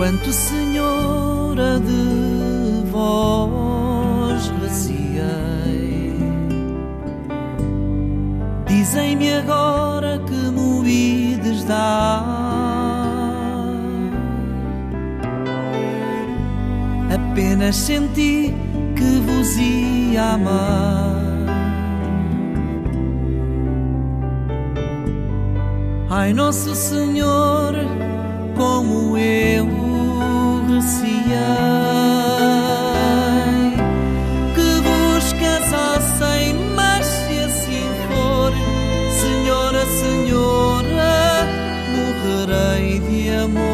Quanto, Senhora, de vós receei. Dizem-me agora que me ides dar Apenas senti que vos ia amar. Ai, Nosso Senhor, como eu receei que vos casassem, mas se assim for, Senhora, Senhora, morrerei de amor,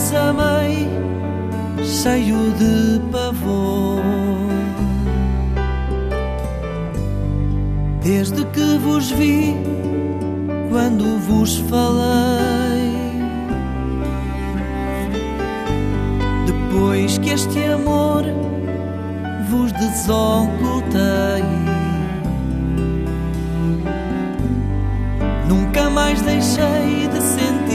Vos amei cheio de pavor. Desde que vos vi, quando vos falei, depois que este amor vos desocultei, nunca mais deixei de sentir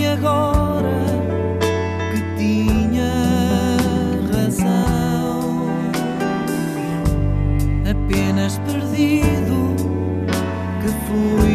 Dizem-me agora que tinha razão. Apenas perdido que fui